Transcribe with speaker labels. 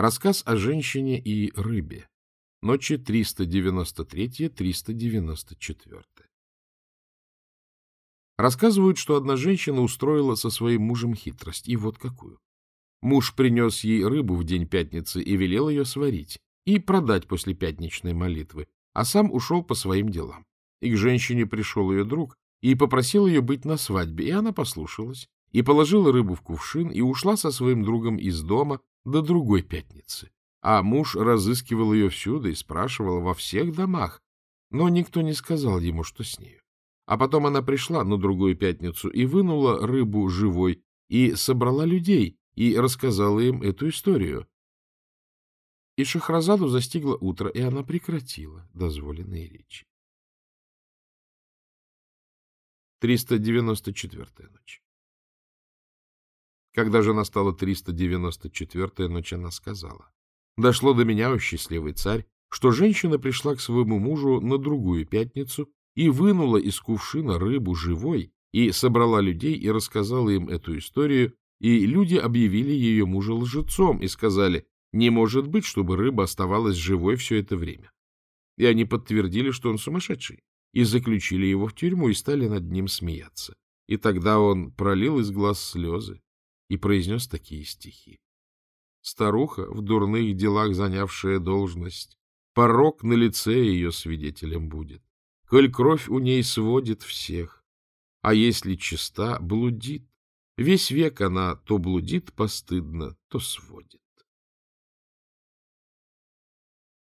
Speaker 1: Рассказ о женщине и рыбе. Ночи 393-394. Рассказывают, что одна женщина устроила со своим мужем хитрость, и вот какую. Муж принес ей рыбу в день пятницы и велел ее сварить и продать после пятничной молитвы, а сам ушел по своим делам. И к женщине пришел ее друг и попросил ее быть на свадьбе, и она послушалась, и положила рыбу в кувшин, и ушла со своим другом из дома до другой пятницы. А муж разыскивал ее всюду и спрашивал во всех домах, но никто не сказал ему, что с нею. А потом она пришла на другую пятницу и вынула рыбу живой, и собрала людей, и рассказала им эту историю. И Шахразаду застигло утро, и она прекратила дозволенные речи. 394-я ночь Когда же настала 394-я ночь, она сказала, «Дошло до меня, о счастливый царь, что женщина пришла к своему мужу на другую пятницу и вынула из кувшина рыбу живой, и собрала людей и рассказала им эту историю, и люди объявили ее мужа лжецом и сказали, не может быть, чтобы рыба оставалась живой все это время. И они подтвердили, что он сумасшедший, и заключили его в тюрьму и стали над ним смеяться. И тогда он пролил из глаз слезы и произнес такие стихи. Старуха, в дурных делах занявшая должность, порог на лице ее свидетелем будет коль кровь у ней сводит всех, а если чиста, блудит. Весь век она то блудит постыдно, то сводит.